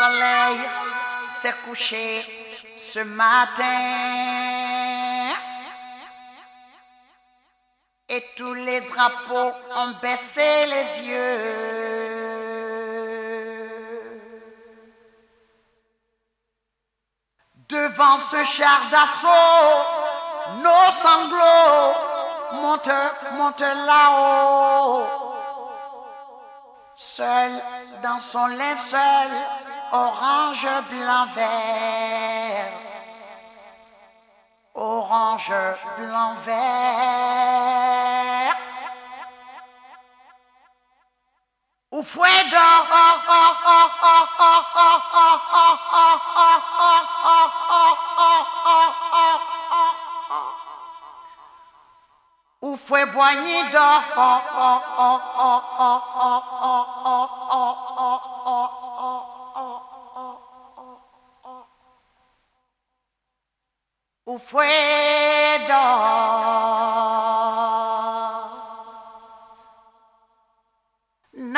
soleil s'est couché ce matin et tous les drapeaux ont baissé les yeux. Devant ce char d'assaut, nos sanglots montent, montent là-haut. Seul dans son linceul, orange, blanc, vert. Orange, blanc, vert. Où fouet Où fouet boigny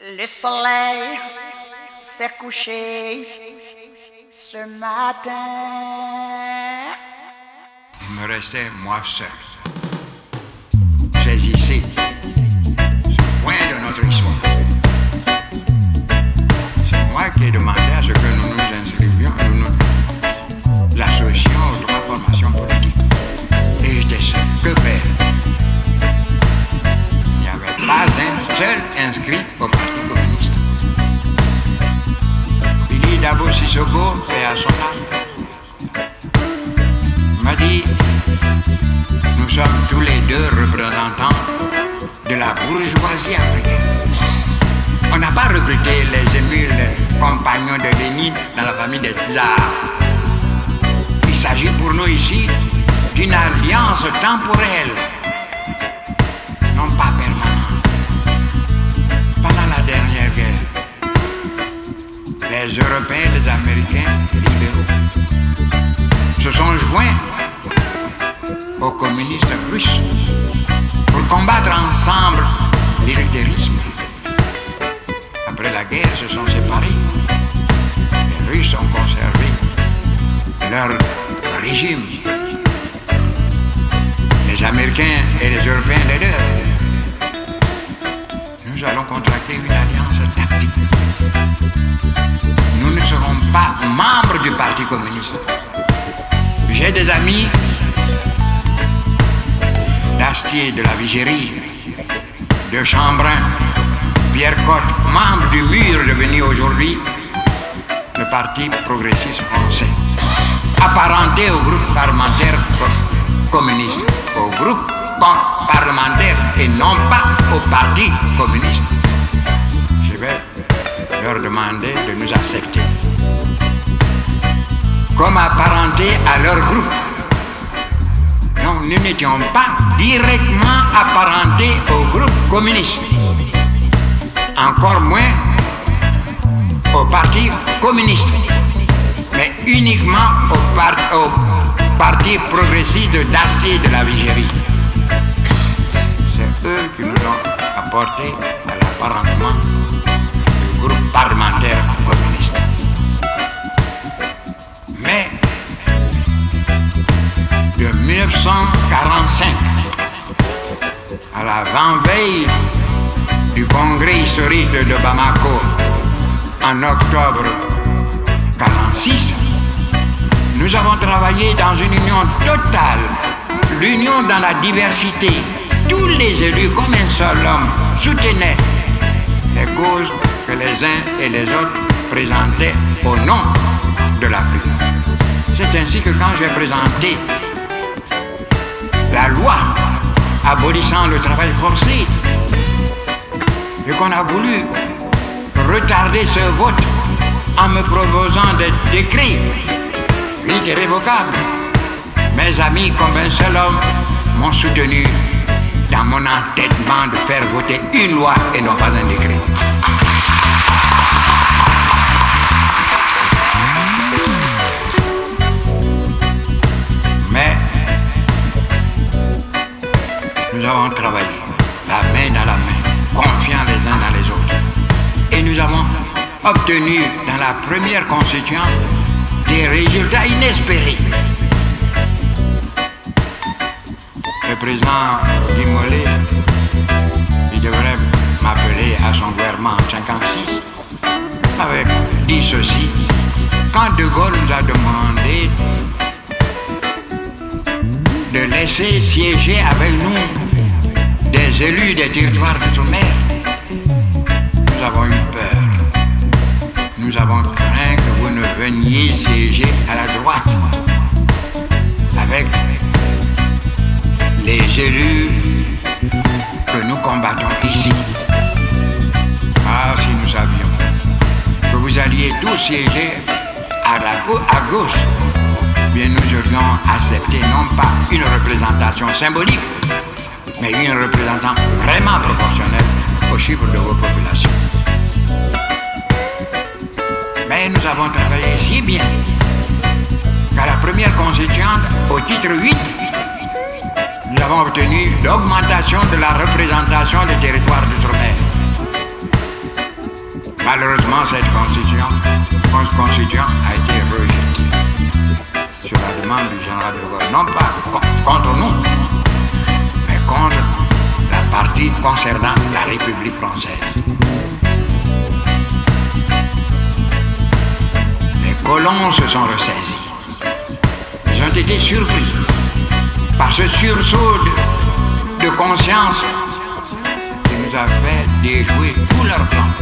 Le soleil s'est couché ce matin. Il me restait moi seul. Saisissez ce point de notre histoire. Qui ai demandé à ce que nous nous inscrivions, nous nous l'associons aux trois formations politiques. Et j'étais seul. Que faire Il n'y avait pas un seul inscrit au Parti communiste. Billy Dabo Sissoko de Lénine dans la famille des Césars. Il s'agit pour nous ici d'une alliance temporelle, non pas permanente. Pendant la dernière guerre, les Européens les Américains libéraux se sont joints aux communistes russes pour combattre ensemble l'héritérisme. Après la guerre, se sont séparés. Ont conservé leur régime. Les Américains et les Européens, les deux. Nous allons contracter une alliance tactique. Nous ne serons pas membres du Parti communiste. J'ai des amis d'Astier, de la Vigérie, de Chambrin, Pierre Cotte, membre du mur devenu aujourd'hui le Parti progressiste français, apparenté au groupe parlementaire co- communiste, au groupe parlementaire et non pas au Parti communiste. Je vais leur demander de nous accepter comme apparentés à leur groupe. Non, nous n'étions pas directement apparentés au groupe communiste. Encore moins au Parti communiste, mais uniquement au, au Parti progressiste de Dastier de la Vigérie. C'est eux qui nous ont apporté à l'apparentement du groupe parlementaire communiste. Mais de 1945 à la veille du congrès historique de Bamako en octobre 46, nous avons travaillé dans une union totale, l'union dans la diversité. Tous les élus, comme un seul homme, soutenaient les causes que les uns et les autres présentaient au nom de l'Afrique. C'est ainsi que quand j'ai présenté la loi abolissant le travail forcé et qu'on a voulu retarder ce vote en me proposant des décrets vite irrévocables, mes amis comme un seul homme m'ont soutenu dans mon entêtement de faire voter une loi et non pas un décret. Mais nous avons travaillé obtenu dans la première constituante des résultats inespérés. Le président Guy Mollet, il devrait m'appeler à son gouvernement en 56, avec dit ceci. Quand De Gaulle nous a demandé de laisser siéger avec nous des élus des territoires d'outre-mer, nous avons eu. Nous avons craint que vous ne veniez siéger à la droite avec les élus que nous combattons ici. Ah, si nous savions que vous alliez tous siéger à, la, gauche, bien nous aurions accepté non pas une représentation symbolique, mais une représentation vraiment proportionnelle au chiffre de vos populations. Mais nous avons travaillé si bien qu'à la première constituante, au titre 8, nous avons obtenu l'augmentation de la représentation des territoires d'outre-mer. Malheureusement, cette constituante, constituante a été rejetée sur la demande du général de Gaulle, non pas contre nous, mais contre la partie concernant la République française. Colons se sont ressaisis. Ils ont été surpris par ce sursaut de, conscience qui nous a fait déjouer tous leurs plans.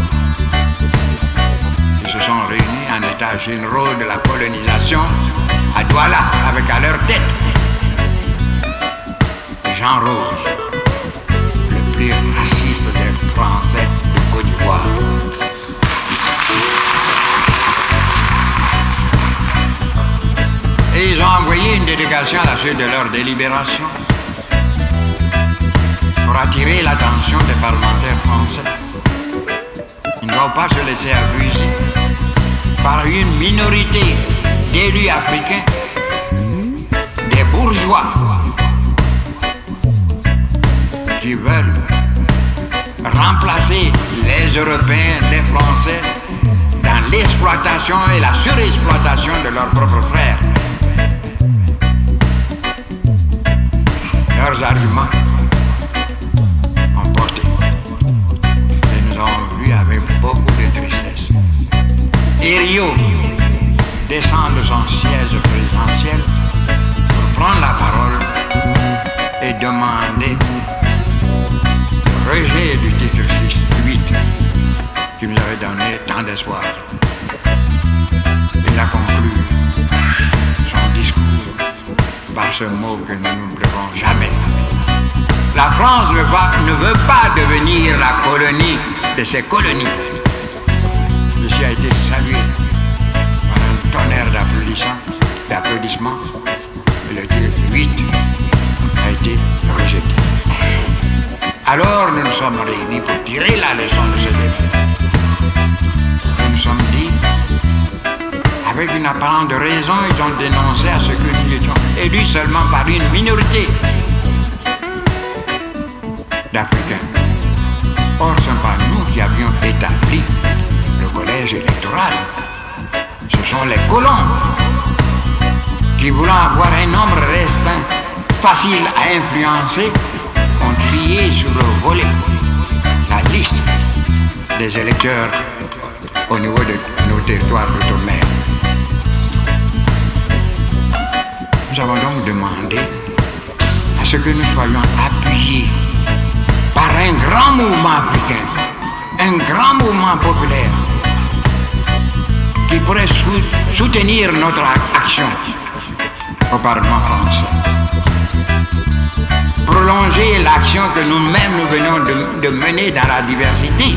Ils se sont réunis en état généraux de la colonisation à Douala avec à leur tête Jean Rose, le plus raciste des Français de Côte d'Ivoire. Ils ont envoyé une délégation à la suite de leur délibération pour attirer l'attention des parlementaires français. Ils ne doivent pas se laisser abuser par une minorité d'élus africains, des bourgeois, qui veulent remplacer les Européens, les Français, dans l'exploitation et la surexploitation de leurs propres frères. Leurs arguments ont porté. Et nous avons vu avec beaucoup de tristesse. Et Rio descend de son siège présidentiel pour prendre la parole et demander le rejet du titre 6, 8 qui nous avait donné tant d'espoir. Il a conclu ce mot que nous n'oublierons jamais. La France ne, veut pas devenir la colonie de ses colonies. Ceci a été salué par un tonnerre d'applaudissements et le titre 8 a été rejeté. Alors nous nous sommes réunis pour tirer la leçon de ce défi. Nous nous sommes dit, avec une apparente raison, ils ont dénoncé à ce que nous étions élus seulement par une minorité d'Africains. Or, ce n'est pas nous qui avions établi le collège électoral. Ce sont les colons qui, voulant avoir un nombre restreint facile à influencer ont trié sur le volet la liste des électeurs au niveau de nos territoires d'outre-mer. Nous avons donc demandé à ce que nous soyons appuyés par un grand mouvement africain, un grand mouvement populaire qui pourrait soutenir notre action au Parlement français. Prolonger l'action que nous-mêmes nous venons de, mener dans la diversité.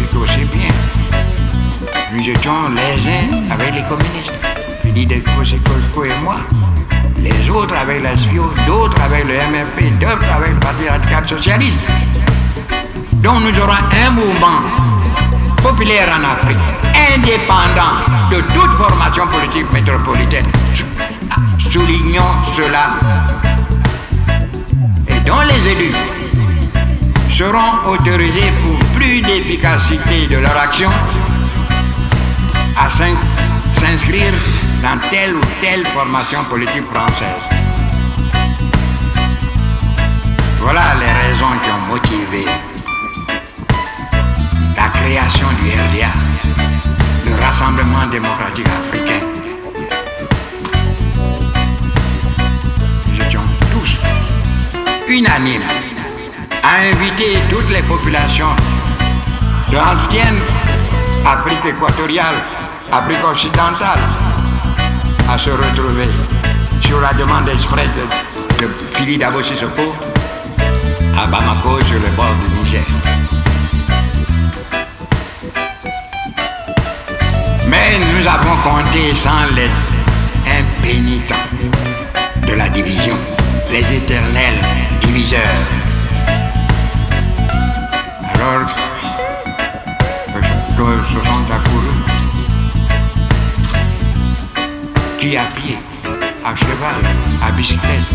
Et aussi bien, nous étions les uns avec les communistes, l'idée de et moi, les autres avec la SPIO, d'autres avec le MFP, d'autres avec le Parti radical socialiste. Donc nous aurons un mouvement populaire en Afrique, indépendant de toute formation politique métropolitaine. Soulignons cela. Et dont les élus seront autorisés pour plus d'efficacité de leur action à s'inscrire dans telle ou telle formation politique française. Voilà les raisons qui ont motivé la création du RDA, le Rassemblement démocratique africain. Nous étions tous unanimes à inviter toutes les populations de l'ancienne Afrique équatoriale, Afrique occidentale, à se retrouver sur la demande express de, de Philippe Sissoko à Bamako sur le bord du Niger. Mais nous avons compté sans les impénitents de la division, les éternels diviseurs. À pied, à cheval, à bicyclette,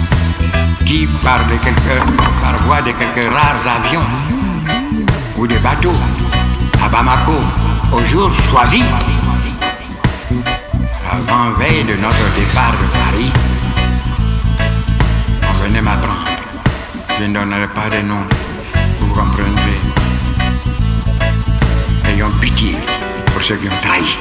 qui par, de quelques, par voie de quelques rares avions ou des bateaux à Bamako au jour choisi, avant veille de notre départ de Paris, on venait m'apprendre. Je ne donnerai pas de nom, vous comprendrez. Ayons pitié pour ceux qui ont trahi.